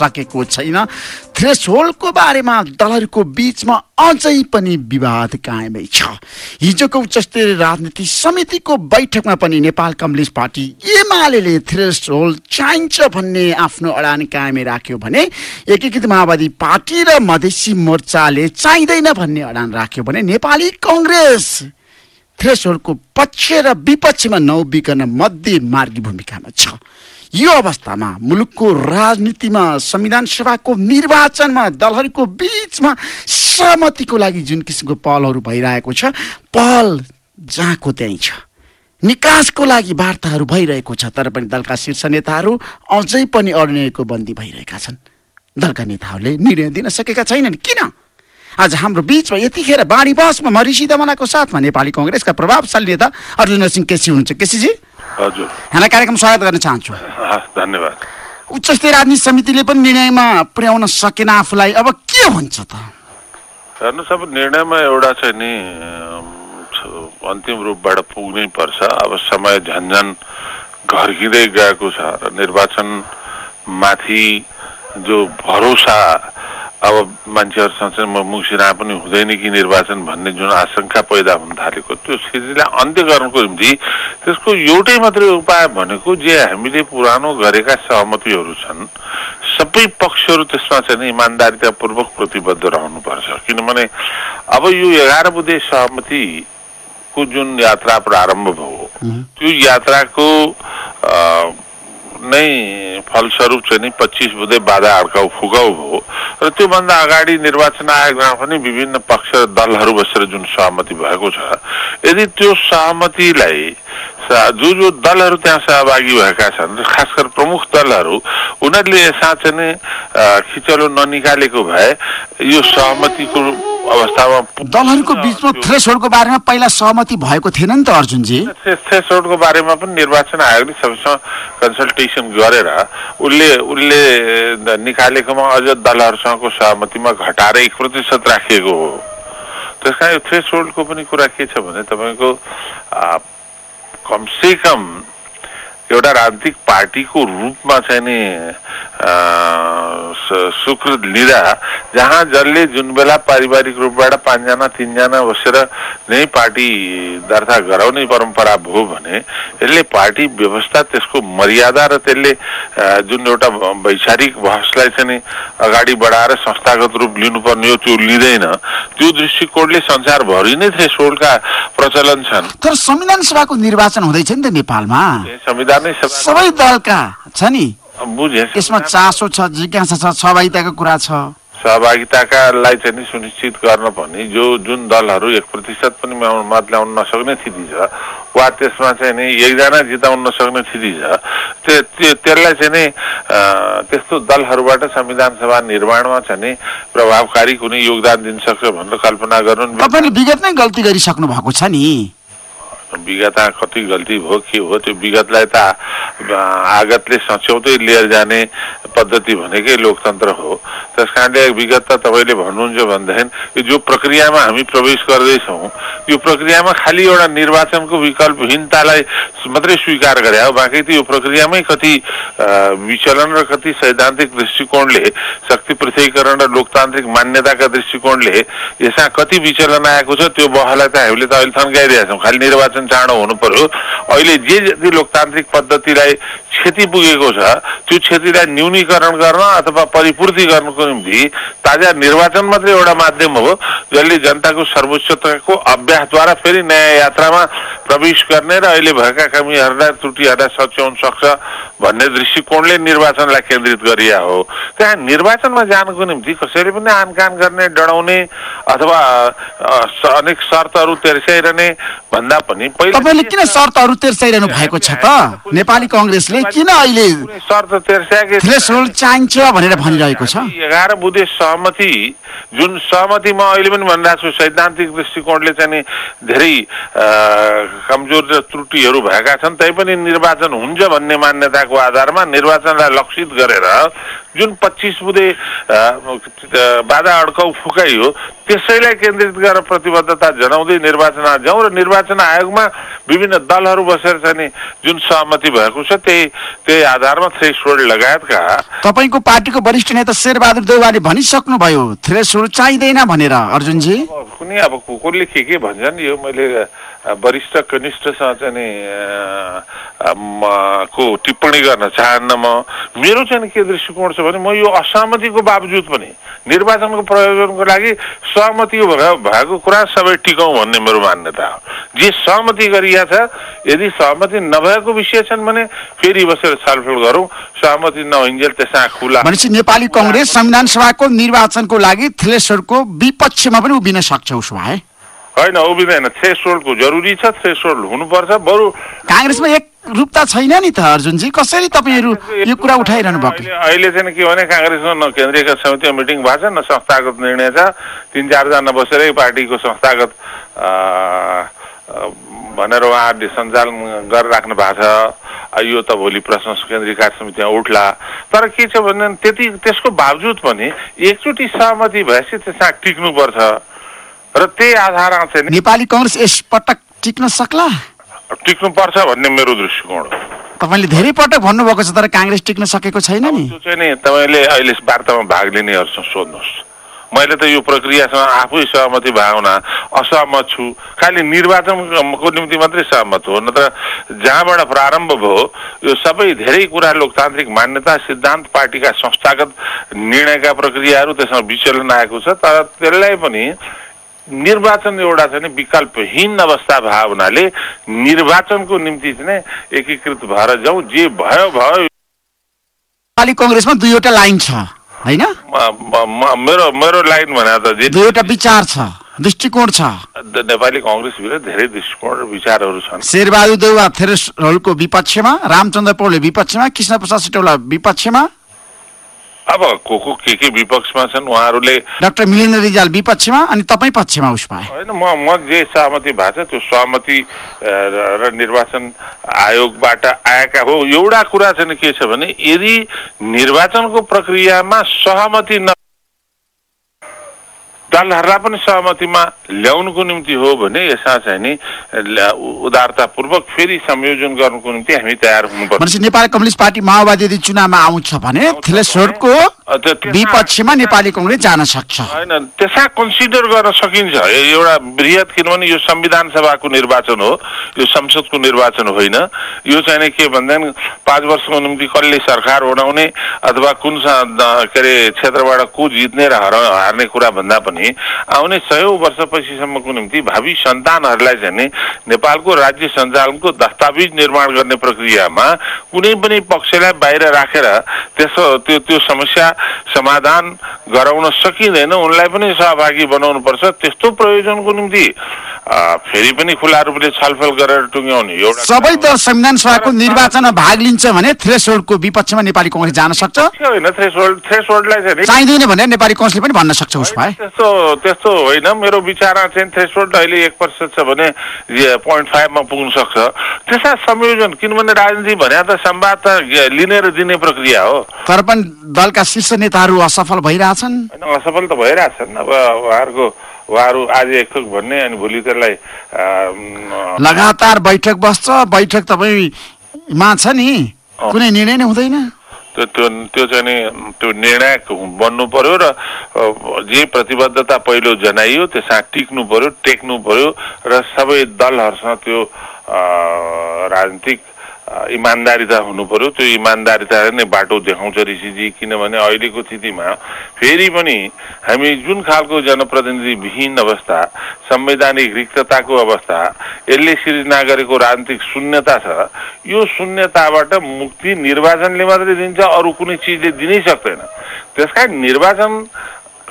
सकेको छैन। Thresh HoldCo बारेमा दलहरूको बिचमा अझै पनि विवाद कायमै छ। हिजोको उच्चस्तरीय राजनीति समितिको बैठकमा पनि Nepal communist party UML threshold चाहिन्छ भन्ने आफ्नो अडान कायमै राख्यो भने एकीकृत माओवादी पार्टी र मधेसी मोर्चाले चाहिँदैन भन्ने अडान राख्यो भने नेपाली कङ्ग्रेस थ्रेसोल्डको पक्ष र विपक्षमा नौबिकन मध्य मार्गी भूमिकामा छ। यो अवस्थामा मुलुकको राजनीतिमा संविधान सभाको निर्वाचनमा दलहरूको बिचमा सहमतिको लागि जुन किसिमको पहलहरू भइरहेको छ पहल जहाँको त्यहीँ छ। निकासको लागि वार्ताहरू भइरहेको छ तर पनि दलका शीर्ष नेताहरू अझै पनि अनिर्णयको बन्दी भइरहेका छन्। दलका नेताहरूले निर्णय दिन सकेका छैनन्। किन? आज हाम्रो बिचमा यतिखेर बाढी बसमा म ऋषि साथमा नेपाली कङ्ग्रेसका प्रभावशाली नेता अर्जुन सिंह केसी हुनुहुन्छ। केसीजी? हजुर। यहाँलाई कार्यक्रम स्वागत गर्न चाहन्छु। धन्यवाद। उच्च स्तरीय राजनीति समितिले पनि निर्णयमा पुर्याउन सकेन आफूलाई। अब के हुन्छ त? हेर्नुहोस् अब निर्णयमा एउटा चाहिँ नि अन्तिम रूपबाट पुग्नै पर्छ। अब समय झन्झन घर्किँदै गएको छ र निर्वाचन माथि जो भरोसा अब मान्छेहरूसँग चाहिँ म मुसिरा पनि हुँदैन कि निर्वाचन भन्ने जुन आशंका पैदा हुन थालेको त्यो स्थितिलाई अन्त्य गर्नको निम्ति त्यसको एउटै मात्रै उपाय भनेको जे हामीले पुरानो गरेका सहमतिहरू छन् सबै पक्षहरू त्यसमा चाहिँ इमान्दारितापूर्वक प्रतिबद्ध रहनुपर्छ। किनभने अब यो एघार बुधे सहमतिको जुन यात्रा प्रारम्भ भयो त्यो यात्राको नै फलस्वरूप चाहिँ नि पच्चिस बुधे बाधा अड्काउ फुकाउ भयो र त्योभन्दा अगाडि निर्वाचन आयोगमा पनि विभिन्न पक्ष दलहरू बसेर जुन सहमति भएको छ। यदि त्यो सहमतिलाई जो जो दलहरू त्यहाँ सहभागी भएका छन् खास गरी प्रमुख दलहरू उनीहरूले चाहिँ नि खिचलो ननिकालेको भए यो सहमतिको अवस्थामा दलहरूको बिचमा थ्रेसहोल्डको बारेमा पहिला सहमति भएको थिएन नि त अर्जुनजी। थ्रेसहोल्डको बारेमा पनि निर्वाचन आयोगले सबैसँग कन्सल्टेसन गरेर उसले उसले निकालेकोमा अझ दलहरूसँगको सहमतिमा घटाएर एक प्रतिशत राखिएको हो। त्यस कारण यो थ्रेसहोल्डको पनि कुरा के छ भने तपाईँको कमसे कम एउटा राजनीतिक पार्टीको रूपमा चाहिँ नि स्वीकृत लिँदा जहाँ जसले जुन बेला पारिवारिक रूपबाट पाँचजना तिनजना बसेर नै पार्टी दर्ता गराउने परम्परा भयो भने यसले पार्टी व्यवस्था त्यसको मर्यादा र त्यसले जुन एउटा वैचारिक बहसलाई चाहिँ अगाडि बढाएर संस्थागत रूप लिनुपर्ने हो त्यो लिँदैन। त्यो दृष्टिकोणले संसारभरि नै थ्रेसोल्डका प्रचलन छन्। तर संविधान सभाको निर्वाचन हुँदैछ नि त नेपालमा। संविधान सबै दलका छ नि। बुझे। यसमा चासो छ जिज्ञासा छ सहभागिताको कुरा छ। सहभागिताकालाई चाहिँ सुनिश्चित गर्न पनि जो जुन दलहरू एक प्रतिशत पनि मत ल्याउन नसक्ने स्थिति छ वा त्यसमा चाहिँ नि एकजना जिताउन नसक्ने स्थिति छ त्यो त्यसलाई चाहिँ नि त्यस्तो दलहरूबाट संविधान सभा निर्माणमा चाहिँ नि प्रभावकारी कुनै योगदान दिन सक्छ भनेर कल्पना गर्नु तपाईँले विगत नै गल्ती गरिसक्नु भएको छ नि। विगतमा कति गल्ती भयो के हो त्यो विगतलाई त आगतले सच्याउँदै लिएर जाने पद्धति भनेकै लोकतन्त्र हो। त्यस कारणले विगत त तपाईँले भन्नुहुन्छ भनेदेखि जो प्रक्रियामा हामी प्रवेश गर्दैछौँ यो प्रक्रियामा खालि एउटा निर्वाचनको विकल्पहीनतालाई मात्रै स्वीकार गरे हो बाँकी त यो प्रक्रियामै कति विचलन र कति सैद्धान्तिक दृष्टिकोणले शक्ति पृथकीकरण र लोकतान्त्रिक मान्यताका दृष्टिकोणले यसमा कति विचलन आएको छ त्यो बहलाई त हामीले त अहिले थन्काइरहेका छौँ खालि निर्वाचन निर्वाचन चाँडो हुनु पर्यो। अहिले जे जति लोकतान्त्रिक पद्धतिलाई क्षति पुगेको छ त्यो क्षतिलाई न्यूनीकरण गर्न अथवा परिपूर्ति गर्नको निम्ति ताजा निर्वाचन मात्रै एउटा माध्यम हो जसले जनताको सर्वोच्चताको अभ्यासद्वारा फेरि नयाँ यात्रामा प्रवेश गर्ने र अहिले भएका कमीहरूलाई त्रुटिहरूलाई सच्याउन सक्छ भन्ने दृष्टिकोणले निर्वाचनलाई केन्द्रित गरिया हो। त्यहाँ निर्वाचनमा जानको निम्ति कसैले पनि आनकान गर्ने डराउने अथवा अनेक शर्तहरू तेर्स्याइरहने भन्दा पनि तपाईँले किन शर्तहरू तेर्साइरहनु भएको छ त? नेपाली कङ्ग्रेसले किन अहिले शर्त तेर्स्याएको चाहिन्छ भनेर भनिरहेको छ? एघार बुधे सहमति जुन सहमति म अहिले पनि भनिरहेको छु सैद्धान्तिक दृष्टिकोणले चाहिँ धेरै कमजोर र त्रुटिहरू भएका छन् तैपनि निर्वाचन हुन्छ भन्ने मान्यताको आधारमा निर्वाचनलाई लक्षित गरेर जुन पच्चिस बुधे बाधा अड्काउ फुकाइयो त्यसैलाई केन्द्रित गरेर प्रतिबद्धता जनाउँदै निर्वाचन आयोग जाउँ र निर्वाचन आयोगमा विभिन्न दलहरू बसेर चाहिँ नि जुन सहमति भएको छ त्यही त्यही आधारमा थ्रेसोल्ड लगायतका तपाईँको पार्टीको वरिष्ठ नेता शेरबहादुर देउवाले भनिसक्नुभयो थ्रेसोल्ड चाहिँदैन भनेर। अर्जुनजी? कुनै अब को- कसले के के भन्छन् यो मैले वरिष्ठ कनिष्ठसँग चाहिँ नि को टिप्पणी गर्न चाहन्न म मेरो चाहिँ के दृष्टिकोण छ भने म यो असहमतिको बावजुद पनि निर्वाचनको प्रयोजनको लागि सहमति भए- भएको कुरा सबै टिकाउँ भन्ने मेरो मान्यता हो जे सहमति गरिया छ यदि सहमति नभएको विषय छन् भने फेरि बसेर छलफल गरौँ सहमति नहुन्जेल त्यसमा खुला भनेपछि नेपाली कङ्ग्रेस संविधान सभाको निर्वाचनको लागि थ्रेसोल्डको विपक्षमा पनि उभिन सक्छ उसो भए होइन उभिँदैन थ्रेसोल्डको जरुरी छ थ्रेसोल्ड हुनुपर्छ बरु काङ्ग्रेसमा एक रूपता छैन नि त अर्जुनजी। कसरी तपाईँहरू यो कुरा उठाइरहनु भएको? अहिले चाहिँ के भने काङ्ग्रेसमा न केन्द्रीय समितिमा मिटिङ भएको छ न संस्थागत निर्णय छ। तिन चारजना बसेरै पार्टीको संस्थागत भनेर उहाँहरूले सञ्चालन गरेर राख्नु भएको छ। यो त भोलि प्रश्न केन्द्रीय कार्य समितिमा उठ्ला। तर के छ भने त्यति त्यसको बावजुद पनि एकचोटि सहमति भएपछि त्यसमा टिक्नुपर्छ। र त्यही आधारमा चाहिँ नि नेपाली कङ्ग्रेस यसपटक टिक्न सक्ला? टिक्नुपर्छ भन्ने मेरो दृष्टिकोण हो। तपाईँले धेरै पटक भन्नुभएको छ तर काङ्ग्रेस टिक्न सकेको छैन नि। त्यो चाहिँ नि तपाईँले अहिले वार्तामा भाग लिनेहरूसँग सोध्नुहोस्। मैले त यो प्रक्रियासँग आफै सहमति हुना असहमत छु। खालि निर्वाचनको निम्ति मात्रै सहमत हो नत्र जहाँबाट प्रारम्भ भयो यो सबै धेरै कुरा लोकतान्त्रिक मान्यता सिद्धान्त पार्टीका संस्थागत निर्णयका प्रक्रियाहरू त्यसमा विचलन आएको छ तर त्यसलाई पनि निर्वाचन एउटा चाहिँ विकल्पहीन अवस्था भएको हुनाले निर्वाचनको निम्ति चाहिँ एकीकृत भएर जाउँ जे भयो भयो। नेपाली कङ्ग्रेसमा दुईवटा लाइन छ होइन? मेरो मेरो लाइन भने त दुईवटा विचार छ दृष्टिकोण छ। नेपाली कङ्ग्रेस विरुद्ध धेरै दृष्टिकोण र विचारहरू छन्। शेरबहादुर देउवा थेरेसहरूको विपक्षमा रामचन्द्र पौडले विपक्षमा कृष्ण प्रसाद सिटौला विपक्षमा अब को को के के विपक्षमा छन् उहाँहरूले डाक्टर मिलिन्द्र रिजाल विपक्षमा अनि तपाईँ पक्षमा उस भए होइन म म जे सहमति भएको छ त्यो सहमति र निर्वाचन आयोगबाट आएका हो। एउटा कुरा चाहिँ के छ भने यदि निर्वाचनको प्रक्रियामा सहमति न दलहरूलाई पनि सहमतिमा ल्याउनुको निम्ति हो भने यसमा चाहिँ नि उदारतापूर्वक फेरि संयोजन गर्नुको निम्ति हामी तयार हुनुपर्छ नेपाली कम्युनिस्ट पार्टी माओवादी यदि चुनावमा आउँछ भने विपक्षमा नेपाली कङ्ग्रेस जान सक्छ होइन त्यसमा कन्सिडर गर्न सकिन्छ एउटा बृहत किनभने यो संविधान सभाको निर्वाचन हो यो संसदको निर्वाचन होइन यो चाहिँ के भन्दैन पाँच वर्षको निम्ति कसले सरकार बनाउने अथवा कुन के अरे क्षेत्रबाट को जित्ने र हर हार्ने कुरा भन्दा पनि आउने सयौँ वर्षपछिसम्मको निम्ति भावी सन्तानहरूलाई चाहिँ नि नेपालको राज्य सञ्चालनको दस्तावेज निर्माण गर्ने प्रक्रियामा कुनै पनि पक्षलाई बाहिर राखेर त्यसो त्यो त्यो समस्या समाधान गराउन सकिँदैन उनलाई पनि सहभागी बनाउनु पर्छ त्यस्तो प्रयोजनको निम्ति फेरि पनि खुला रूपले छलफल गरेर टुङ्ग्याउने एउटा सबै दल संविधान सभाको निर्वाचनमा भाग लिन्छ भने थ्रेसोल्डको विपक्षमा नेपाली कङ्ग्रेस जान सक्छ? होइन थ्रेसोल्ड थ्रेसोल्डलाई चाहिँ चाहिँदैन भने नेपाली कङ्ग्रेसले पनि भन्न सक्छ उस भए। त्यस्तो त्यस्तो होइन। मेरो विचारमा चाहिँ थ्रेसोल्ड अहिले एक प्रतिशत छ भने पोइन्ट फाइभमा पुग्न सक्छ। त्यसमा संयोजन किनभने राजनीति भने त संवाद त लिने र दिने प्रक्रिया हो। तर पनि दलका शीर्ष नेताहरू असफल भइरहेछन्? होइन असफल त भइरहेछन्। अब उहाँहरूको उहाँहरू आज एक थोक भन्ने अनि भोलि त्यसलाई लगातार बैठक बस्छ। बैठक तपाईँमा छ नि? कुनै निर्णय नै हुँदैन। त्यो त्यो चाहिँ नि त्यो निर्णायक बन्नु पर्यो र जे प्रतिबद्धता पहिलो जनाइयो त्यसमा टिक्नु पर्यो टेक्नु पर्यो र सबै दलहरूसँग त्यो राजनीतिक इमान्दारिता हुनु पर्यो त्यो इमान्दारिताले नै बाटो देखाउँछ ऋषिजी किनभने अहिलेको स्थितिमा फेरि पनि हामी जुन खालको जनप्रतिनिधि विहीन अवस्था संवैधानिक रिक्तताको अवस्था यसले सिर्जना गरेको राजनीतिक शून्यता छ यो शून्यताबाट मुक्ति निर्वाचनले मात्रै दिन्छ अरू कुनै चिजले दिनै सक्दैन। त्यसकारण निर्वाचन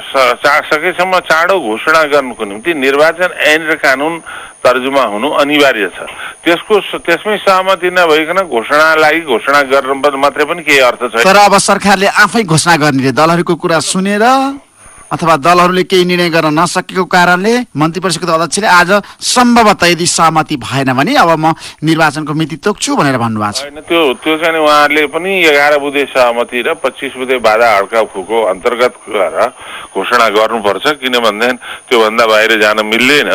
सकेसम्म चाँडो घोषणा गर्नुको निम्ति निर्वाचन ऐन र कानुन तर्जुमा हुनु अनिवार्य छ। त्यसको त्यसमै सहमति नभइकन घोषणालाई घोषणा गर्न मात्रै पनि केही अर्थ छैन। तर अब सरकारले आफै घोषणा गर्ने दलहरूको कुरा सुनेर अथवा दलहरूले केही निर्णय गर्न नसकेको कारणले मन्त्री परिषदको अध्यक्षले आज सम्भवतः यदि सहमति भएन भने अब म निर्वाचनको मिति तोक्छु भनेर भन्नुभएको छ। त्यो त्यो चाहिँ उहाँहरूले पनि एघार बुधे सहमति र पच्चिस बुधे बाधा हड्का फुको अन्तर्गत घोषणा गर्नुपर्छ किन भनेदेखि त्योभन्दा बाहिर जान मिल्दैन।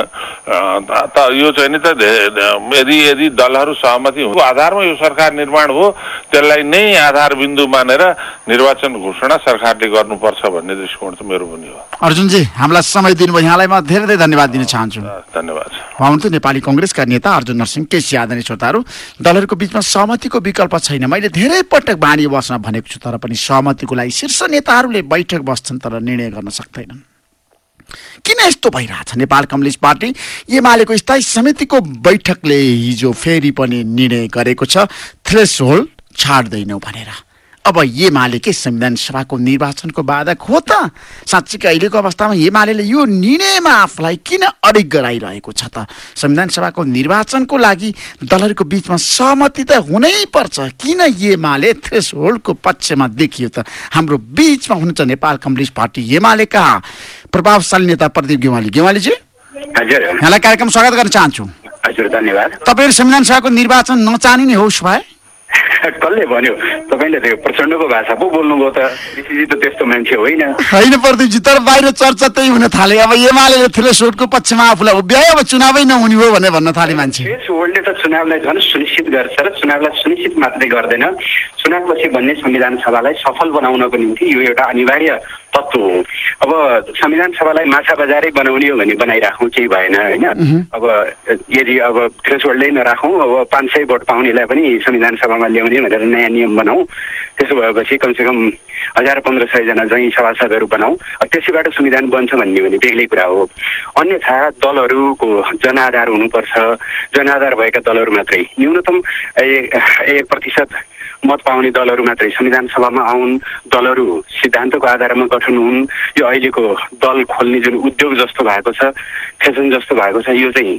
त- यो चाहिँ नि त यदि यदि दलहरू सहमति हुनुको आधारमा यो सरकार निर्माण हो त्यसलाई नै आधार बिन्दु मानेर निर्वाचन घोषणा सरकारले गर्नुपर्छ भन्ने दृष्टिकोण त मेरो अर्जुनजी हामीलाई समय दिनुभयो। यहाँलाई म धेरै धेरै धन्यवाद दिन चाहन्छु। धन्यवाद। उहाँ हुनुहुन्थ्यो नेपाली कङ्ग्रेसका नेता अर्जुन नरसिंह केसी आदरणीय श्रोताहरू। दलहरूको बिचमा सहमतिको विकल्प छैन। मैले धेरै पटक बानी बस्न भनेको छु तर पनि सहमतिको लागि शीर्ष नेताहरूले बैठक बस्छन् तर निर्णय गर्न सक्दैनन्। किन यस्तो भइरहेछ? नेपाल कम्युनिस्ट पार्टी एमालेको स्थायी समितिको बैठकले हिजो फेरि पनि निर्णय गरेको छ। थ्रेस होल्ड छाड्दैनौ भनेर। अब एमाले के संविधान सभाको निर्वाचनको बाधक हो त। साँच्चीकै अहिलेको अवस्थामा एमाले यो निर्णयमा आफूलाई किन अडिग गराइरहेको छ त? संविधान सभाको निर्वाचनको लागि दलहरूको बिचमा सहमति त हुनै पर्छ। किन एमाले थ्रेस होल्डको पक्षमा देखियो त? हाम्रो बिचमा हुनुहुन्छ नेपाल कम्युनिस्ट पार्टी। एमालेका प्रभावशाली नेता प्रदीप गेवाली। गेवालीजी? यहाँलाई कार्यक्रम स्वागत गर्न चाहन्छु। हजुर धन्यवाद। तपाईँहरू संविधान सभाको निर्वाचन नचाहने होस् भए कसले भन्यो? तपाईँले त्यो प्रचण्डको भाषा पो बोल्नुभयो त। ऋषिजी त त्यस्तो मान्छे होइन। होइन प्रदीपजी तर बाहिर चर्चा त्यही हुन थाले। अब एमाले थ्रेसोल्डको पक्षमा आफूलाई उभ्यायो अब चुनावै नहुने हो भनेर भन्न थाले मान्छे। वर्ल्डले त चुनावलाई झन् सुनिश्चित गर्छ र चुनावलाई सुनिश्चित मात्रै गर्दैन। चुनावपछि बन्ने संविधान सभालाई सफल बनाउनको निम्ति यो एउटा अनिवार्य तत्त्व हो। अब संविधान सभालाई माछा बजारै बनाउने हो भने बनाइराखौँ केही भएन होइन? अब यदि अब थ्रेसोल्डै नराखौँ अब पाँच सय भोट पाउनेलाई पनि संविधान सभामा ल्याउने भनेर नयाँ नियम बनाऊ। त्यसो भएपछि कमसेकम हजार पन्ध्र सयजना जहीँ सभासदहरू बनाऊ। त्यसैबाट संविधान बन्छ भन्ने भने बेग्लै कुरा हो। अन्यथा दलहरूको जनाधार हुनुपर्छ। जनाधार भएका दलहरू मात्रै। न्यूनतम एक प्रतिशत मत पाउने दलहरू मात्रै संविधान सभामा आउन् दलहरू सिद्धान्तको आधारमा गठन हुन् यो अहिलेको दल खोल्ने जुन उद्योग जस्तो भएको छ फेसन जस्तो भएको छ यो चाहिँ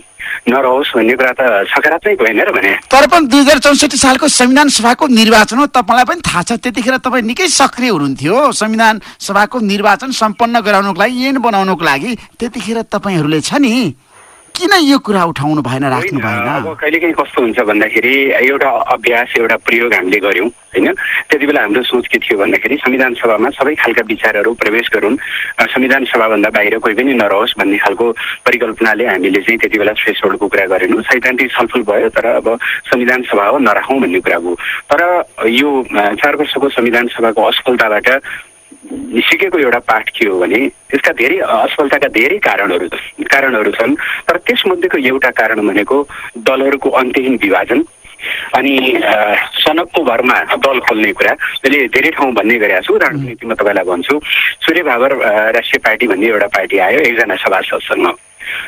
नरहोस् भन्ने कुरा त सकारात्मक होइन र भने। तर पनि दुई हजार चौसठी सालको संविधान सभाको निर्वाचन हो तपाईँलाई पनि थाहा छ त्यतिखेर तपाईँ निकै सक्रिय हुनुहुन्थ्यो संविधान सभाको निर्वाचन सम्पन्न गराउनुको लागि ऐन बनाउनुको लागि त्यतिखेर तपाईँहरूले छ नि किन यो कुरा उठाउनु भएन राख्नु होइन, अब भएन कहिलेकाहीँ कस्तो हुन्छ भन्दाखेरि एउटा अभ्यास एउटा प्रयोग हामीले गऱ्यौँ होइन? त्यति बेला हाम्रो सोच के थियो भन्दाखेरि संविधान सभामा सबै खालका विचारहरू प्रवेश गरून्। अ, संविधान सभाभन्दा बाहिर कोही पनि नरहोस् भन्ने खालको परिकल्पनाले हामीले चाहिँ त्यति बेला थ्रेस होल्डको कुरा गरेनौँ। सैद्धान्तिक छलफल भयो तर अब संविधान सभा हो नराखौँ भन्ने कुरा हो तर यो चार वर्षको संविधान सभाको असफलताबाट सिकेको एउटा पाठ के हो भने त्यसका धेरै असफलताका धेरै कारणहरू कारणहरू छन्। तर त्यसमध्येको एउटा कारण भनेको दलहरूको अन्तहीन विभाजन अनि सनकको भरमा दल खोल्ने कुरा। मैले धेरै ठाउँ भन्ने गरेका छु। राजनीतिमा तपाईँलाई भन्छु सूर्य भावर राष्ट्रिय पार्टी भन्ने एउटा पार्टी आयो एकजना सभासदसँग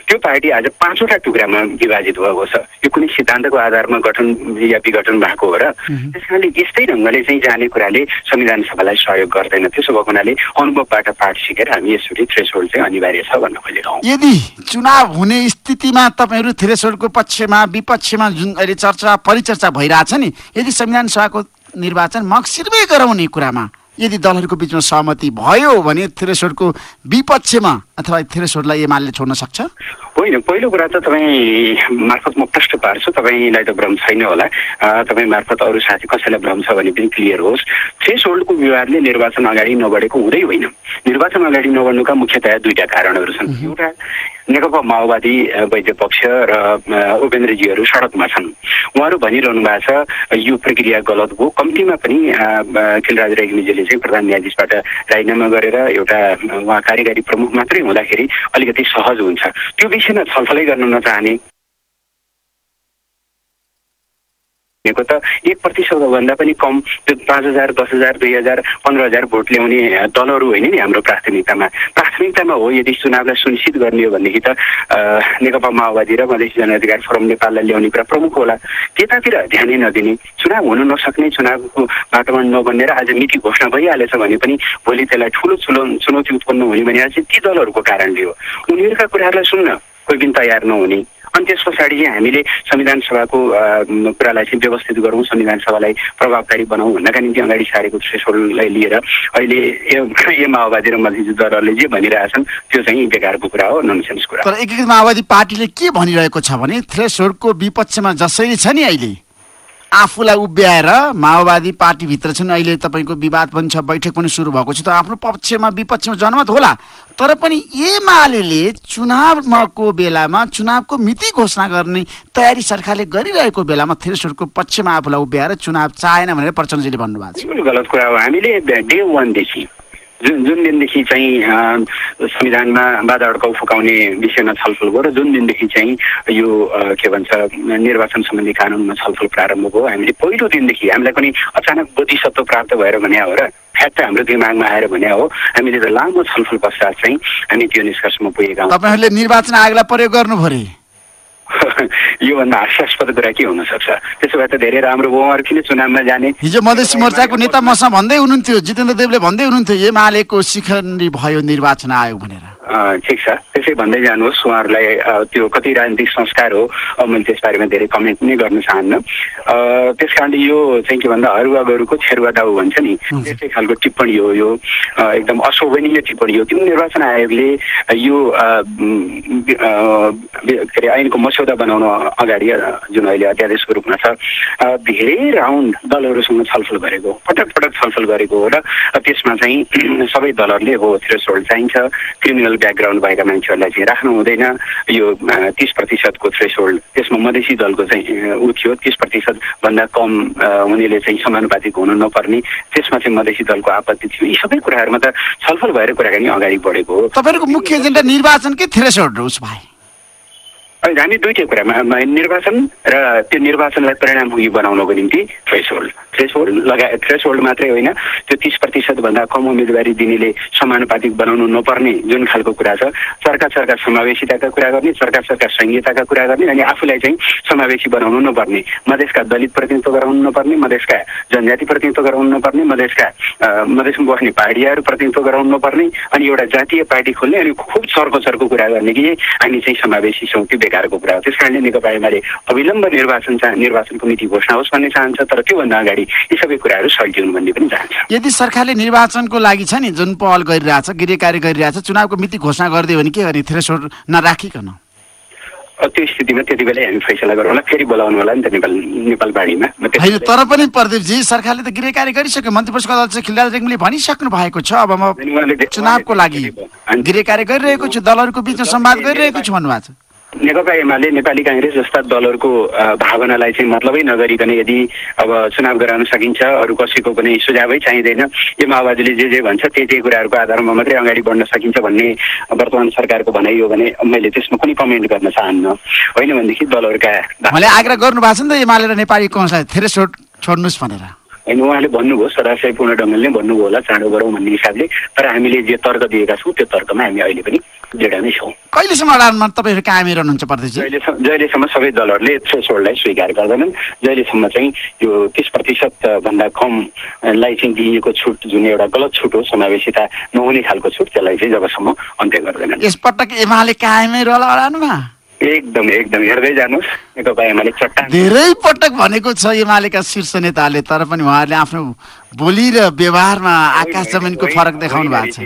त्यो पार्टी आज पाँचवटा टुक्रामा विभाजित भएको छ। यो कुनै सिद्धान्तको आधारमा गठन या विघटन भएको हो र त्यस कारणले यस्तै ढङ्गले चाहिँ जाने कुराले संविधान सभालाई सहयोग गर्दैन। त्यसो भएको हुनाले अनुभवबाट पाठ सिकेर हामी यसरी थ्रेसहोल्ड चाहिँ अनिवार्य छ भन्न खोजेका हौँ। यदि चुनाव हुने स्थितिमा तपाईँहरू थ्रेसोल्डको पक्षमा विपक्षमा जुन अहिले चर्चा परिचर्चा भइरहेछ नि यदि संविधान सभाको निर्वाचन मक्सिरमै गराउने कुरामा यदि दलहरूको बिचमा सहमति भयो भने थ्रेसोल्डको विपक्षमा अथवा थ्रेसोल्डलाई एमाले छोड्न सक्छ? होइन पहिलो कुरा त तपाईँ मार्फत म प्रश्न पार्छु। तपाईँलाई त भ्रम छैन होला। तपाईँ मार्फत अरू साथी कसैलाई भ्रम छ भने पनि क्लियर होस्। थ्रेस होल्डको विवादले निर्वाचन अगाडि नबढेको हुँदै होइन। निर्वाचन अगाडि नबढ्नुका मुख्यतया दुईटा कारणहरू छन्। एउटा नेकपा माओवादी वैद्य पक्ष र उपेन्द्रजीहरू सडकमा छन्। उहाँहरू भनिरहनु भएको छ यो प्रक्रिया गलत हो। कम्तीमा पनि खिलराज रेग्मीजीले चाहिँ प्रधान न्यायाधीशबाट राजीनामा गरेर एउटा उहाँ कार्यकारी प्रमुख मात्रै हुँदाखेरि अलिकति सहज हुन्छ। त्यो विषयमा छलफलै गर्न नचाहने भनेको त एक प्रतिशतभन्दा पनि कम त्यो पाँच हजार दस हजार दुई हजार पन्ध्र हजार भोट ल्याउने दलहरू होइन नि हाम्रो प्राथमिकतामा। प्राथमिकतामा हो यदि चुनावलाई सुनिश्चित गर्ने हो भनेदेखि त नेकपा माओवादी र मधेसी जनअधिकार फोरम नेपाललाई ल्याउने कुरा प्रमुख होला। त्यतातिर ध्यानै नदिने चुनाव हुन नसक्ने चुनावको वातावरण नबन्ने र आज मिति घोषणा भइहालेछ भने पनि भोलि त्यसलाई ठुलो ठुलो चुनौती उत्पन्न हुने भने आज ती दलहरूको कारणले हो। उनीहरूका कुराहरूलाई सुन्न कोही पनि तयार नहुने। अनि त्यस पछाडि चाहिँ हामीले संविधान सभाको कुरालाई चाहिँ व्यवस्थित गरौँ संविधान सभालाई प्रभावकारी बनाऊ भन्नका निम्ति अगाडि सारेको थ्रेसोल्डलाई लिएर अहिले यो माओवादी र मधेसी दलहरूले जे भनिरहेछन् त्यो चाहिँ बेकारको कुरा हो ननसेन्स कुरा तर एकीकृत माओवादी पार्टीले के भनिरहेको छ भने थ्रेसोल्डको विपक्षमा जसरी छ नि अहिले आफूलाई उभ्याएर माओवादी पार्टीभित्र छन्। अहिले तपाईँको विवाद पनि छ बैठक पनि सुरु भएको छ। त आफ्नो पक्षमा विपक्षमा जनमत होला। तर पनि एमाले चुनावको बेलामा चुनावको मिति घोषणा गर्ने तयारी सरकारले गरिरहेको बेलामा थ्रेसोडको पक्षमा आफूलाई उभ्याएर चुनाव चाहेन भनेर प्रचण्डजीले भन्नुभएको छ। गलत कुरा हो। हामीले डे वानदेखि जुन जुन दिनदेखि चाहिँ संविधानमा बाधा अड्काउ फुकाउने विषयमा छलफल भयो र जुन दिनदेखि चाहिँ यो के भन्छ निर्वाचन सम्बन्धी कानुनमा छलफल प्रारम्भ भयो हामीले पहिलो दिनदेखि हामीलाई पनि अचानक बोधिसत्व प्राप्त भएर भने हो र फ्याक्ट हाम्रो दिमागमा आएर भने हो हामीले त लामो छलफल पश्चात चाहिँ हामी त्यो निष्कर्षमा पुगेका तपाईँहरूले निर्वाचन आयोगलाई प्रयोग गर्नु योभन्दा हास्यास्पद कुरा के हुनसक्छ? त्यसो भए त धेरै राम्रो उहाँहरू किन चुनावमा जाने? हिजो मधेसी मोर्चाको नेता मसँग भन्दै हुनुहुन्थ्यो जितेन्द्र देवले भन्दै हुनुहुन्थ्यो एमालेको शिखण्डी भयो निर्वाचन आयोग भनेर। ठिक छ। त्यसै भन्दै जानुहोस् उहाँहरूलाई त्यो कति राजनीतिक संस्कार हो मैले त्यसबारेमा धेरै कमेन्ट नै गर्न चाहन्न। त्यस कारणले यो चाहिँ के भन्दा हरुवा गोरुको छेरुवा दाउ भन्छ नि त्यस्तै खालको टिप्पणी हो यो। एकदम अशोभनीय टिप्पणी हो। त्यो निर्वाचन आयोगले यो के अरे ऐनको मस्यौदा बनाउन अगाडि जुन अहिले अध्यादेशको रूपमा छ धेरै राउन्ड दलहरूसँग छलफल गरेको पटक पटक छलफल गरेको हो र त्यसमा चाहिँ सबै दलहरूले हो थ्रेसोल्ड चाहिन्छ क्रिमिनल ब्याकग्राउन्ड भएका मान्छेहरूलाई चाहिँ राख्नु हुँदैन। यो तिस प्रतिशतको थ्रेस होल्ड त्यसमा मधेसी दलको चाहिँ ऊ थियो। तिस प्रतिशतभन्दा कम उनीहरूले चाहिँ समानुपातिक हुनु नपर्ने। त्यसमा चाहिँ मधेसी दलको आपत्ति थियो। यी सबै कुराहरूमा त छलफल भएर कुराकानी अगाडि बढेको हो। तपाईँहरूको मुख्य एजेन्डा निर्वाचनकै थ्रेस होल्ड होस् भाइ हामी दुइटै कुरामा निर्वाचन र त्यो निर्वाचनलाई परिणाममुखी बनाउनको निम्ति थ्रेस होल्ड थ्रेस होल्ड लगाए थ्रेस होल्ड मात्रै होइन त्यो तिस प्रतिशतभन्दा कम उम्मेदवारी दिनेले समानुपातिक बनाउनु नपर्ने जुन खालको कुरा छ। सरकार सरकार समावेशिताका कुरा गर्ने सरकार सरकार संहिताका कुरा गर्ने अनि आफूलाई चाहिँ समावेशी बनाउनु नपर्ने। मधेसका दलित प्रतिनिधित्व गराउनु नपर्ने मधेसका जनजाति प्रतिनिधित्व गराउनु नपर्ने मधेसका मधेसमा बस्ने पाहाडियाहरू प्रतिनिधित्व गराउनु नपर्ने अनि एउटा जातीय पार्टी खोल्ने अनि खुब चर्को चर्को कुरा गर्ने कि हामी चाहिँ समावेशी छौँ। त्यो बेकारको कुरा हो त्यस कारणले नेकपा एमाले अविलम्ब निर्वाचन चाह निर्वाचनको मिति घोषणा होस् भन्ने चाहन्छ तर त्योभन्दा अगाडि यी सबै कुराहरू सल्टिउन् भन्ने पनि चाहन्छ यदि सरकारले निर्वाचनको लागि छ नि जुन पहल गरिरहेछ गृह कार्य गरिरहेछ चुनावको मिति घोषणा गरिदियो भने के गर्ने थ्रेसोड नराखिकन त्यो स्थितिमा त्यति बेलै हामी फैसला गरौँ होला फेरि बोलाउनु होला नि त नेपाल नेपाल बाढीमा होइन तर पनि प्रदीपजी सरकारले त गृह कार्य गरिसक्यो मन्त्री परिषदको अध्यक्ष खिलराज रेग्मीले भनिसक्नु भएको छ अब म चुनावको लागि गृह कार्य गरिरहेको छु दलहरूको बिचमा संवाद गरिरहेको छु भन्नुभएको छ नेकपा एमाले नेपाली काङ्ग्रेस जस्ता दलहरूको भावनालाई चाहिँ मतलबै नगरिकन यदि अब चुनाव गराउन सकिन्छ अरू कसैको पनि सुझावै चाहिँदैन यो माओवादीले जे जे भन्छ त्यही त्यही कुराहरूको आधारमा मात्रै अगाडि बढ्न सकिन्छ भन्ने वर्तमान सरकारको भनाइ हो भने मैले त्यसमा कुनै कमेन्ट गर्न चाहन्न। होइन भनेदेखि दलहरूका आग्रह गर्नु भएको छ नि त एमाले र नेपाली कङ्ग्रेसलाई धेरै छोड्नुहोस् भनेर। होइन उहाँले भन्नुभयो सदाशयपूर्ण ढङ्गले भन्नुभयो होला चाँडो गरौँ भन्ने हिसाबले। तर हामीले जे तर्क दिएका छौँ त्यो तर्कमा हामी अहिले पनि जेडा नै छौँ। कहिलेसम्म अडानमा तपाईँहरू कायमै रहनुहुन्छ पर्दैछ जहिलेसम्म सबै दलहरूले थ्रेसोल्डलाई स्वीकार गर्दैनन् जहिलेसम्म चाहिँ यो तिस प्रतिशतभन्दा कमलाई चाहिँ दिइएको छुट जुन एउटा गलत छुट हो समावेशिता नहुने खालको छुट त्यसलाई चाहिँ जबसम्म अन्त्य गर्दैनन्। यसपटक एमाले कायमै रहला अडानमा। एकदम एकदम हेर्दै जानुहोस्। नेकपा एमाले चट्टान धेरै पटक भनेको छ एमालेका शीर्ष नेताहरूले तर पनि उहाँहरूले आफ्नो बोली र व्यवहारमा आकाश जमिनको फरक देखाउनु भएको छ।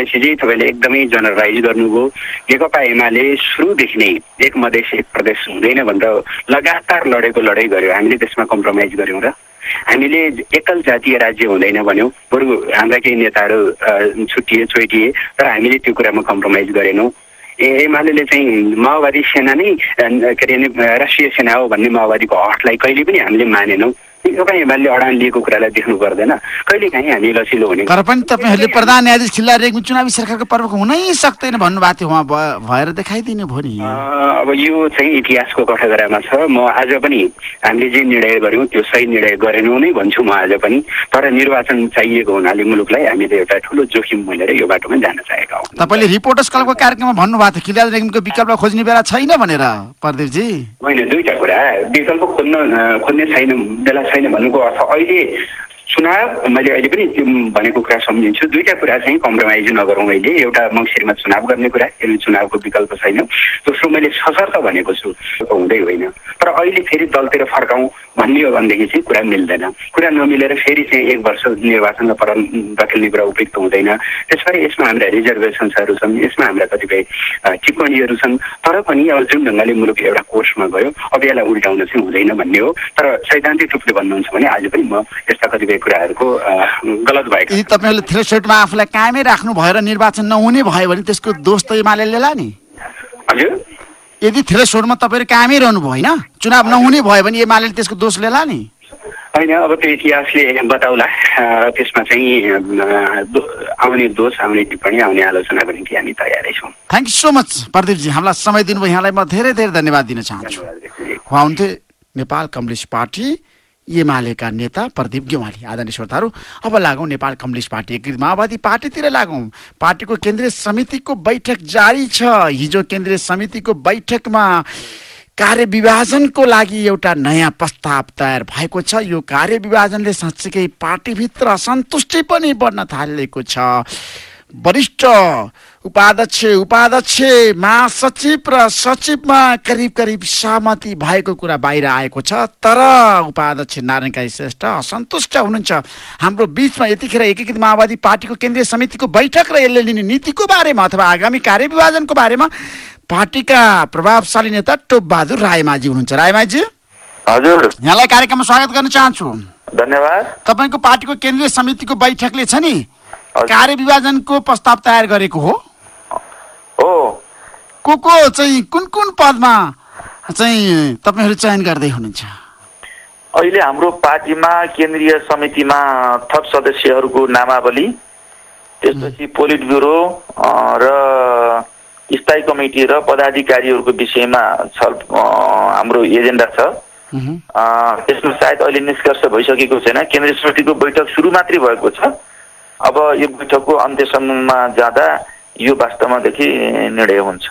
ऋषिजी तपाईँले एकदमै जनरलाइज गर्नुभयो। नेकपा एमाले सुरुदेखि नै एक मधेस एक प्रदेश हुँदैन भनेर लगातार लडेको लडाइँ गर्यो। हामीले त्यसमा कम्प्रोमाइज गऱ्यौँ र हामीले एकल जातीय राज्य हुँदैन भन्यौँ। बरु हाम्रा केही नेताहरू छुट्टिए चोइटिए तर हामीले त्यो कुरामा कम्प्रोमाइज गरेनौँ। एमाले चाहिँ माओवादी सेना नै के अरे राष्ट्रिय सेना हो भन्ने माओवादीको हटलाई कहिले पनि हामीले मानेनौँ। तपाईँ एमाले अडान लिएको कुरालाई देख्नु पर्दैन। कहिले काहीँ हामी लसिलो हुने तर पनि तपाईँहरूले प्रधान न्यायाधीश खिल्ला रेग्मी चुनावी सरकारको पर्वको हुनै सक्दैन भन्नुभएको थियो। उहाँ भएर देखाइदिनु भयो नि। अब यो चाहिँ इतिहासको कठघरामा छ। म आज पनि हामीले जे निर्णय गऱ्यौँ त्यो सही निर्णय गरेनौँ नै भन्छु म आज पनि। तर निर्वाचन चाहिएको हुनाले मुलुकलाई हामीले एउटा ठुलो जोखिम मिलेर यो बाटोमा जान चाहेका हौँ। तपाईँले रिपोर्टर्स क्लबको कार्यक्रममा भन्नुभएको थियो खिला रेग्मीको विकल्प खोज्ने बेला छैन भनेर प्रदीपजी। होइन दुईवटा कुरा। विकल्प खोज्न खोज्ने छैन बेला छैन। भन्नुको अर्थ अहिले चुनाव मैले अहिले पनि त्यो भनेको कुरा सम्झिन्छु। दुईवटा कुरा चाहिँ कम्प्रोमाइज नगरौँ अहिले एउटा मङ्सिरमा चुनाव गर्ने कुरा किनभने चुनावको विकल्प छैन। दोस्रो मैले सशर्त भनेको छु हुँदै होइन। तर अहिले फेरि दलतिर फर्काउँ भन्ने हो भनेदेखि चाहिँ कुरा मिल्दैन। कुरा नमिलेर फेरि चाहिँ एक वर्ष निर्वाचनमा पर दखिल्ने कुरा उपयुक्त हुँदैन। त्यसरी यसमा हाम्रा रिजर्भेसन्सहरू छन् यसमा हाम्रा कतिपय टिप्पणीहरू छन्। तर पनि अब जुन ढङ्गले मुलुक एउटा कोर्समा गयो अब यसलाई उल्टाउन चाहिँ हुँदैन भन्ने हो। तर सैद्धान्तिक रूपले भन्नुहुन्छ भने आज पनि म यस्ता कतिपय कुराहरूको गलत भएको यदि तपाईँहरूले थ्रेसोडमा आफूलाई कायमै राख्नु भएर निर्वाचन नहुने भयो भने त्यसको दोष त एमाले ला नि। हजुर। यदि थ्रेसोडमा तपाईँहरू कामै रहनु भयो होइन चुनाव नहुने भयो भने एमाले त्यसको दोष लिएला नि। होइन अब त्यो इतिहासले बताउला त्यसमा चाहिँ आउने दोष आउने टिप्पणी आउने आलोचनाको निम्ति हामी तयारै छौँ। थ्याङ्क यू सो मच प्रदीपजी। हामीलाई समय दिनुभयो। यहाँलाई म धेरै धेरै धन्यवाद दिन चाहन्छु। उहाँ हुन्थे नेपाल कम्युनिस्ट पार्टी एमालेका नेता प्रदीप गेवाली आदरणीय श्रोताहरू अब लागौँ नेपाल कम्युनिस्ट पार्टी एकीकृत माओवादी पार्टीतिर लागौँ। पार्टीको केन्द्रीय समितिको बैठक जारी छ। हिजो केन्द्रीय समितिको बैठकमा कार्य विभाजनको लागि एउटा नयाँ प्रस्ताव तयार भएको छ। यो कार्य विभाजनले साँच्चीकै पार्टीभित्र असन्तुष्टि पनि बढ्न थालेको छ। वरिष्ठ उपाध्यक्ष उपाध्यक्ष महासचिव र सचिवमा करिब करिब सहमति भएको कुरा बाहिर आएको छ तर उपाध्यक्ष नारायण काई श्रेष्ठ असन्तुष्ट हुनुहुन्छ। हाम्रो बिचमा यतिखेर एकीकृत माओवादी पार्टीको केन्द्रीय समितिको बैठक र यसले लिने नीतिको बारेमा अथवा आगामी कार्यविभाजनको बारेमा पार्टीका प्रभावशाली नेता टोपबहादुर रायमाझी हुनुहुन्छ। रायमाझी? हजुर। यहाँलाई कार्यक्रममा स्वागत गर्न चाहन्छु। धन्यवाद। तपाईँको पार्टीको केन्द्रीय समितिको बैठकले छ नि कार्य विभाजनको प्रस्ताव तयार गरेको हो। हो। को को चाहिँ कुन कुन पदमा चाहिँ तपाईँहरू चयन गर्दै हुनुहुन्छ? अहिले हाम्रो पार्टीमा केन्द्रीय समितिमा थप सदस्यहरूको नामावली त्यसपछि पोलिट ब्युरो र स्थायी कमिटी र पदाधिकारीहरूको विषयमा छल हाम्रो एजेन्डा छ। त्यसमा सायद अहिले निष्कर्ष भइसकेको छैन। केन्द्रीय समितिको बैठक सुरु मात्रै भएको छ। अब यो बैठकको अन्त्यसम्ममा जाँदा यो वास्तवमादेखि निर्णय हुन्छ।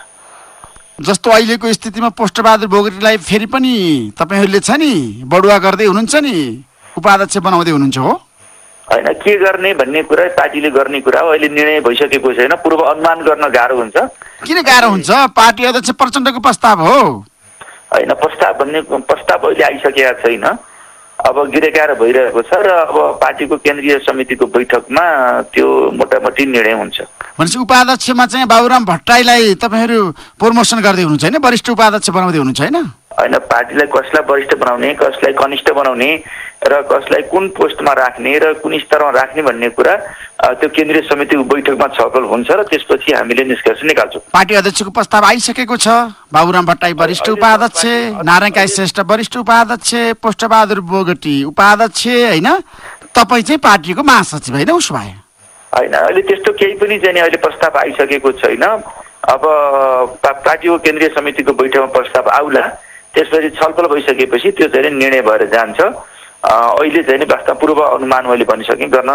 जस्तो अहिलेको स्थितिमा पोस्टबहादुर बोगटीलाई फेरि पनि तपाईँहरूले छ नि बढुवा गर्दै हुनुहुन्छ नि उपाध्यक्ष बनाउँदै हुनुहुन्छ हो? होइन के गर्ने भन्ने कुरा पार्टीले गर्ने कुरा हो अहिले निर्णय भइसकेको छैन पूर्व अनुमान गर्न गाह्रो हुन्छ। किन गाह्रो हुन्छ? पार्टी अध्यक्ष प्रचण्डको प्रस्ताव हो। होइन प्रस्ताव भन्ने प्रस्ताव अहिले आइसकेका छैन। अब गिरेकार भइरहेको छ र अब पार्टीको केन्द्रीय समितिको बैठकमा त्यो मोटामोटी निर्णय हुन्छ। भनेपछि उपाध्यक्षमा चाहिँ बाबुराम भट्टराईलाई तपाईँहरू प्रमोसन गर्दै हुनुहुन्छ होइन? वरिष्ठ उपाध्यक्ष बनाउँदै हुनुहुन्छ होइन? होइन पार्टीलाई कसलाई वरिष्ठ बनाउने कसलाई कनिष्ठ बनाउने र कसलाई कुन पोस्टमा राख्ने र कुन स्तरमा राख्ने भन्ने कुरा त्यो केन्द्रीय समितिको बैठकमा छलफल हुन्छ र त्यसपछि हामीले निष्कर्ष निकाल्छौँ। पार्टी अध्यक्षको प्रस्ताव आइसकेको छ। बाबुराम भट्टाई वरिष्ठ उपाध्यक्ष नारायण काई श्रेष्ठ वरिष्ठ उपाध्यक्ष पोष्टबहादुर बोगटी उपाध्यक्ष होइन? तपाईँ चाहिँ पार्टीको महासचिव होइन उसो भए। होइन अहिले त्यस्तो केही पनि चाहिँ अहिले प्रस्ताव आइसकेको छैन। अब पार्टीको केन्द्रीय समितिको बैठकमा प्रस्ताव आउला। त्यसपछि छलफल भइसकेपछि त्यो चाहिँ निर्णय भएर जान्छ। अहिले चाहिँ वास्तव पूर्व अनुमान मैले भनिसकेँ गर्न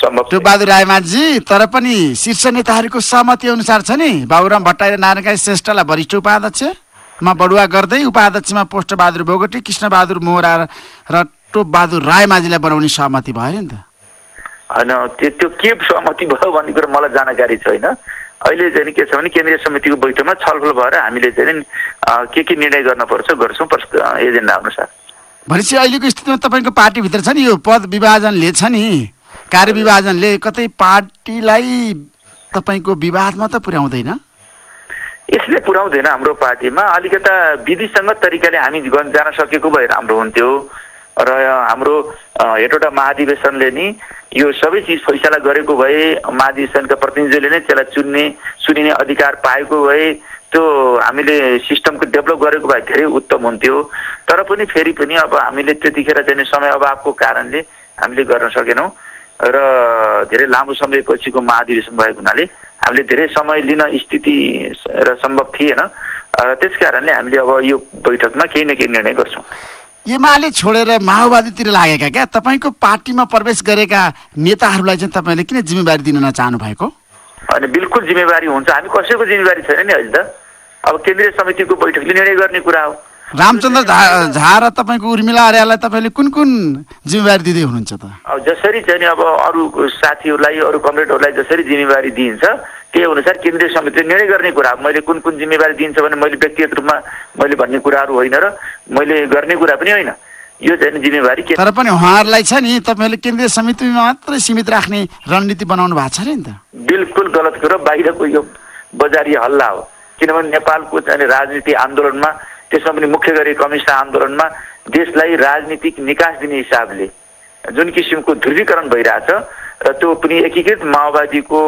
सम्भव त्यो बहादुर रायमाझी तर पनि शीर्ष नेताहरूको सहमति अनुसार छ नि। बाबुराम भट्टाई र नारायण श्रेष्ठलाई वरिष्ठ उपाध्यक्षमा बढुवा गर्दै उपाध्यक्षमा पोस्ट बहादुर बोगटी कृष्णबहादुर मोहरा र टोपबहादुर रायमाझीलाई बनाउने सहमति भयो नि त। होइन त्यो त्यो के सहमति भयो भन्ने कुरो मलाई जानकारी छैन अहिले चाहिँ के छ भने केन्द्रीय समितिको बैठकमा छलफल भएर हामीले चाहिँ के के निर्णय गर्न पर्छ गर्छौँ एजेन्डा अनुसार भनेपछि अहिलेको स्थितिमा तपाईँको पार्टीभित्र छ नि यो पद विभाजनले छ नि कार्य विभाजनले कतै पार्टीलाई तपाईँको विवादमा त पुर्याउँदैन? यसले पुर्याउँदैन हाम्रो पार्टीमा अलिकता विधिसङ्गत तरिकाले हामी जान सकेको भए राम्रो हुन्थ्यो। र हाम्रो हेटवटा महाधिवेशनले नि यो सबै चिज फैसला गरेको भए महाधिवेशनका प्रतिनिधिले नै त्यसलाई चुन्ने चुनिने अधिकार पाएको भए त्यो हामीले सिस्टमको डेभलप गरेको भए धेरै उत्तम हुन्थ्यो। तर पनि फेरि पनि अब हामीले त्यतिखेर चाहिँ समय अभावको कारणले हामीले गर्न सकेनौँ र धेरै लामो समयपछिको महाधिवेशन भएको हुनाले हामीले धेरै समय लिन स्थिति र सम्भव थिएन। त्यस कारणले हामीले अब यो बैठकमा केही न केही निर्णय गर्छौँ। एमाले छोडेर माओवादीतिर लागेका क्या? तपाईँको पार्टीमा प्रवेश गरेका नेताहरूलाई चाहिँ तपाईँले किन जिम्मेवारी दिन नचाहनु भएको? होइन बिल्कुल जिम्मेवारी हुन्छ। हामी कसैको जिम्मेवारी छैन नि अहिले त। अब केन्द्रीय समितिको बैठकले निर्णय गर्ने कुरा हो। रामचन्द्र झा झा र तपाईँको उर्मिला आर्यालाई तपाईँले कुन कुन जिम्मेवारी दिँदै हुनुहुन्छ त? अब जसरी चाहिँ नि अब अरू साथीहरूलाई अरू कमरेडहरूलाई जसरी जिम्मेवारी दिइन्छ त्यही अनुसार केन्द्रीय समितिले निर्णय गर्ने कुरा मैले कुन कुन जिम्मेवारी दिन्छ भने मैले व्यक्तिगत रूपमा मैले भन्ने कुराहरू होइन र मैले गर्ने कुरा पनि होइन। यो चाहिँ जिम्मेवारी के तर पनि उहाँहरूलाई छ नि तपाईँहरूले केन्द्रीय समितिमा मात्रै सीमित राख्ने रणनीति बनाउनु भएको छ नि त। बिल्कुल गलत कुरो। बाहिरको यो बजारी हल्ला हो। किनभने नेपालको चाहिँ राजनीति आन्दोलनमा त्यसमा पनि मुख्य गरी कम्युनिस्ट आन्दोलनमा देशलाई राजनीतिक निकास दिने हिसाबले जुन किसिमको ध्रुवीकरण भइरहेछ र त्यो पनि एकीकृत माओवादीको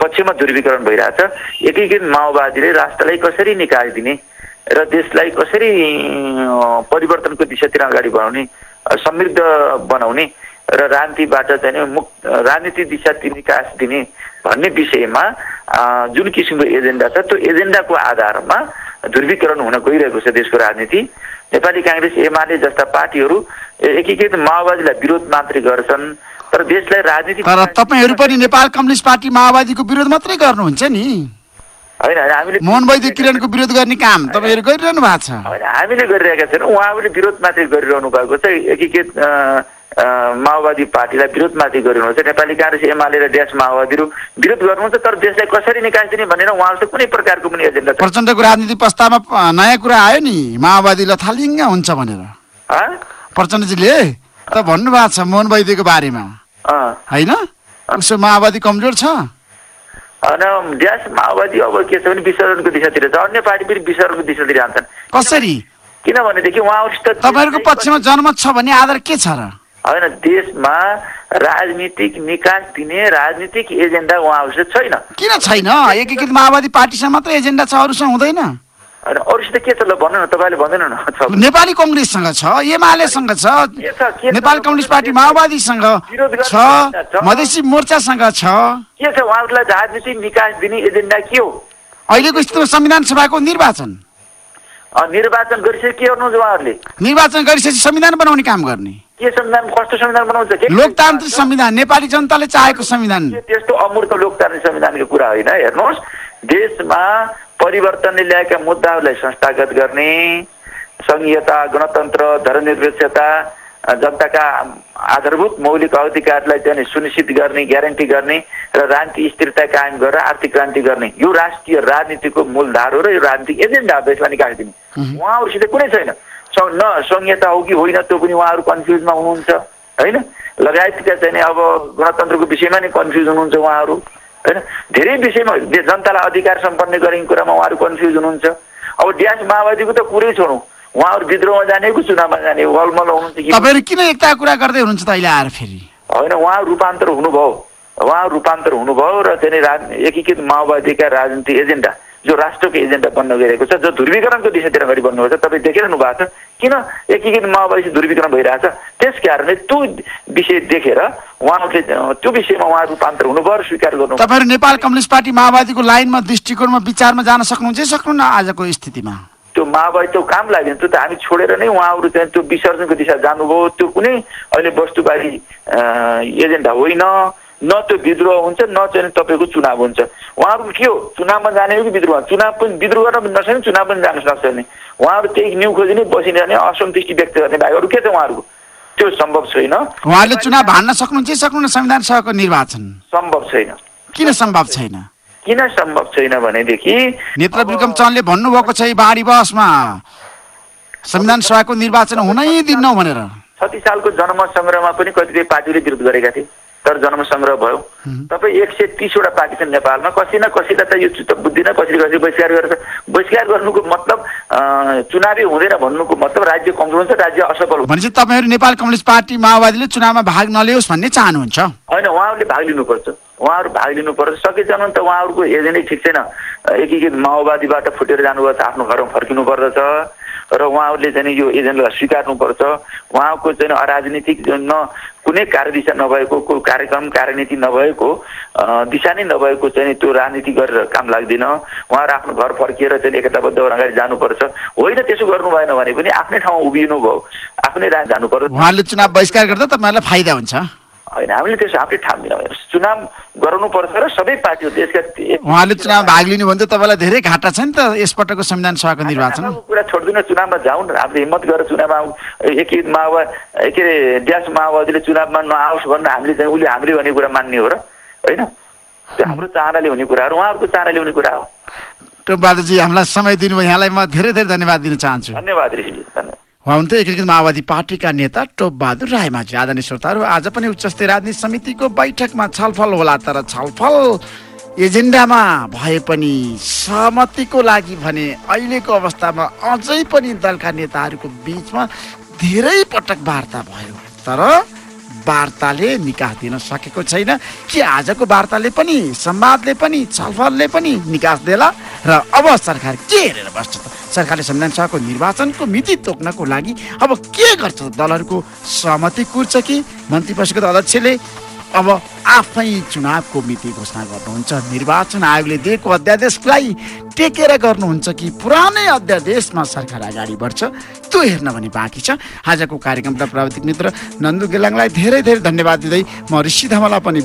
पक्षमा ध्रुवीकरण भइरहेछ। एकीकृत माओवादीले राष्ट्रलाई कसरी निकास दिने र देशलाई कसरी परिवर्तनको दिशातिर अगाडि बढाउने समृद्ध बनाउने र राजनीतिबाट चाहिँ मुक्त राजनीति दिशातिर निकास दिने भन्ने विषयमा जुन किसिमको एजेन्डा छ त्यो एजेन्डाको आधारमा ध्रुवीकरण हुन गइरहेको छ देशको राजनीति। नेपाली काङ्ग्रेस एमाले जस्ता पार्टीहरू एकीकृत माओवादीलाई विरोध मात्रै गर्छन् तर देशलाई राजनीति तर तपाईँहरू पनि नेपाल कम्युनिस्ट पार्टी माओवादीको विरोध मात्रै गर्नुहुन्छ नि। होइन हामीले मोहन वैद्य किरणको विरोध गर्ने काम तपाईँहरू गरिरहनु भएको छ। होइन हामीले गरिरहेका छैनौँ उहाँहरूले विरोध मात्रै गरिरहनु भएको छ एकीकृत माओवादी पार्टीलाई विरोध मात्रै गरिरहनु छ नेपाली काङ्ग्रेस एमाले र देश माओवादीहरू विरोध गर्नुहुन्छ तर देशलाई कसरी निकास दिने भनेर उहाँहरूको कुनै प्रकारको पनि एजेन्डा प्रचण्डको राजनीति प्रस्तावमा नयाँ कुरा आयो नि माओवादी लथालिङ्ग हुन्छ भनेर? प्रचण्डजीले त भन्नुभएको छ मोहन वैद्यको बारेमा। होइन? उसो माओवादी कमजोर छ? होइन देश माओवादी अब के छ भने विसर्जनको दिशातिर छ। अन्य पार्टी पनि विसर्जनको दिशातिर जान्छन्। कसरी? किनभनेदेखि उहाँहरूसित तपाईँहरूको पक्षमा जनमत छ भने आधार के छ र? होइन देशमा राजनीतिक निकास दिने राजनीतिक एजेन्डा उहाँहरूसित छैन। किन छैन? एकीकृत माओवादी पार्टीसँग मात्रै एजेन्डा छ अरूसँग हुँदैन। होइन अरूसित के छ ल भन्नु न तपाईँले भन्दैन न। नेपाली कङ्ग्रेससँग छ एमालेसँग छ? नेपाल कम्युनिस्ट पार्टी माओवादीसँग छ। मधेसी मोर्चासँग छ। के छ उहाँहरूलाई राजनीतिक निकास दिने एजेन्डा के हो? अहिलेको स्थितिमा संविधान सभाको निर्वाचन। निर्वाचन गरिसके के गर्नुहुन्छ उहाँहरूले? निर्वाचन गरिसकेपछि संविधान बनाउने काम गर्ने। के संविधान कस्तो संविधान बनाउँछ? लोकतान्त्रिक संविधान नेपाली जनताले चाहेको संविधान। त्यस्तो अमूर्त लोकतान्त्रिक संविधानको कुरा होइन हेर्नुहोस्। देशमा परिवर्तनले ल्याएका मुद्दाहरूलाई संस्थागत गर्ने सङ्घीयता गणतन्त्र धर्मनिरपेक्षता जनताका आधारभूत मौलिक अधिकारलाई चाहिँ सुनिश्चित गर्ने ग्यारेन्टी गर्ने र राजनीतिक स्थिरता कायम गरेर आर्थिक क्रान्ति गर्ने। यो राष्ट्रिय राजनीतिको मूलधार हो र यो राजनीतिक एजेन्डा हो देशलाई निकास दिने उहाँहरूसित कुनै छैन। न संहिता हो कि होइन त्यो पनि उहाँहरू कन्फ्युजमा हुनुहुन्छ होइन? लगायतका चाहिँ अब गणतन्त्रको विषयमा नै कन्फ्युज हुनुहुन्छ उहाँहरू। होइन? धेरै विषयमा जनतालाई अधिकार सम्पन्न गर्ने कुरामा उहाँहरू कन्फ्युज हुनुहुन्छ। अब ड्यास माओवादीको त कुरै छोडौँ। उहाँहरू विद्रोहमा जाने कि चुनावमा जाने वलमल हुनुहुन्छ कि तपाईँहरू किन एकता कुरा गर्दै हुनुहुन्छ त अहिले आएर फेरि? होइन उहाँ रूपान्तर हुनुभयो। उहाँ रूपान्तर हुनुभयो र चाहिँ एकीकृत माओवादीका राजनीतिक एजेन्डा। जो राष्ट्रको एजेन्डा बन्न गइरहेको छ जो ध्रुवीकरणको दिशातिर अगाडि बढ्नुभएको छ तपाईँ देखिरहनु भएको छ। किन एकीकृत माओवादी ध्रुवीकरण भइरहेछ त्यस कारणले त्यो विषय देखेर उहाँहरूले त्यो विषयमा उहाँ रूपान्तर हुनुभयो स्वीकार गर्नु तपाईँहरू नेपाल कम्युनिस्ट पार्टी माओवादीको लाइनमा दृष्टिकोणमा विचारमा जान सक्नुहुन्छ सक्नुहुन्न आजको स्थितिमा? त्यो माओवादी त्यो काम लाग्यो त्यो त हामी छोडेर नै उहाँहरू चाहिँ त्यो विसर्जनको दिशा जानुभयो। त्यो कुनै अहिले वस्तुवादी एजेन्डा होइन। न त्यो विद्रोह हुन्छ न चाहिँ तपाईँको चुनाव हुन्छ। उहाँहरूको के हो? चुनावमा जाने हो कि विद्रोह? चुनाव पनि विद्रोह गर्न नसक्ने चुनाव पनि जान सक्छ नि उहाँहरू त्यही न्यु खोजी नै बसिरहने असन्तुष्टि व्यक्त गर्ने अरू के छ उहाँहरूको त्यो सम्भव छैन। उहाँहरूले चुनाव भान्न सक्नुहुन्छ सक्नुहुन्न संविधान सभाको निर्वाचन। सम्भव छैन। किन सम्भव छैन? किन सम्भव छैन भनेदेखि नेत्र विक्रम चन्दले भन्नुभएको छ बाढी बसमा संविधान सभाको निर्वाचन हुनै दिन्नौ भनेर। छत्तिस सालको जनमत सङ्ग्रहमा पनि कतिपय पार्टीले विरोध गरेका थिए। तर जनमत सङ्ग्रह भयो तपाईँ एक सय तिसवटा पार्टी छन् नेपालमा कसै न कसैलाई त यो चित्त बुझ्दिनँ कसैले कसैले बहिष्कार गर्छ। बहिष्कार गर्नुको मतलब चुनावै हुँदैन भन्नुको मतलब राज्य कमजोर हुन्छ राज्य असफल हुन्छ। भनेपछि तपाईँहरू नेपाल कम्युनिस्ट पार्टी माओवादीले चुनावमा भाग नलियोस् भन्ने चाहनुहुन्छ? होइन उहाँहरूले भाग लिनुपर्छ। उहाँहरू भाग लिनुपर्छ। सकेसम्म त उहाँहरूको एजेन्डै ठिक छैन। एकीकृत माओवादीबाट फुटेर त आफ्नो घरमा फर्किनु पर्दछ। र उहाँहरूले चाहिँ नि यो एजेन्डालाई स्वीकार्नुपर्छ। उहाँको चाहिँ अराजनीतिक न कुनै कार्यदिशा नभएको को कार्यक्रम कार्यनीति नभएको दिशा नै नभएको चाहिँ त्यो राजनीति गरेर काम लाग्दैन। उहाँहरू आफ्नो घर फर्किएर चाहिँ एकताबद्ध अगाडि जानुपर्छ। होइन त्यसो गर्नु भएन भने पनि आफ्नै ठाउँमा उभिनु भयो। आफ्नै राज जानु पर्छ उहाँहरूले चुनाव बहिष्कार गर्दा तपाईँहरूलाई फाइदा हुन्छ। होइन हामीले त्यसो आफै ठान्दैनौँ चुनाव गराउनुपर्छ र सबै पार्टीहरू देशका उहाँले चुनाव भाग लिनु भने त तपाईँलाई धेरै घाटा छ नि त यसपटकको संविधान सभाको निर्वाचन। कुरा छोडिदिनु चुनावमा जाउँ न हामीले हिम्मत गरेर चुनावमा आउँ एक माओवादी के अरे ड्यास माओवादीले चुनावमा नआओस् भन्न हामीले चाहिँ उसले हामीले भन्ने कुरा मान्ने हो र होइन? त्यो हाम्रो चाहनाले हुने कुराहरू उहाँहरूको चाहनाले हुने कुरा हो। टोपबहादुरजी हामीलाई समय दिनुभयो। यहाँलाई म धेरै धेरै धन्यवाद दिन चाहन्छु। धन्यवाद ऋषिजी धन्यवाद। उहाँनुहुन्थ्यो एकीकृत माओवादी पार्टीका नेता टोपबहादुर रायमाझी। आदरणीय श्रोताहरू आज पनि उच्चस्तरीय राजनीति समितिको बैठकमा छलफल होला तर छलफल एजेन्डामा भए पनि सहमतिको लागि भने अहिलेको अवस्थामा अझै पनि दलका नेताहरूको बिचमा धेरै पटक वार्ता भयो। तर वार्ताले निकास दिन सकेको छैन कि आजको वार्ताले पनि संवादले पनि छलफलले पनि निकास देला र अब सरकार के हेरेर बस्छ त? सरकारले संविधान सभाको निर्वाचनको मिति तोक्नको लागि अब के गर्छ? दलहरूको सहमति कुर्छ कि? मन्त्री परिषदको अध्यक्षले अब आफै चुनावको मिति घोषणा गर्नुहुन्छ। निर्वाचन आयोगले दिएको अध्यादेशलाई टेकेर गर्नुहुन्छ कि पुरानै अध्यादेशमा सरकार अगाडि बढ्छ त्यो हेर्न भने बाँकी छ। आजको कार्यक्रमका प्राविधिक मित्र नन्दु गेलाङलाई धेरै धेरै धन्यवाद दिँदै म ऋषि धमला पनि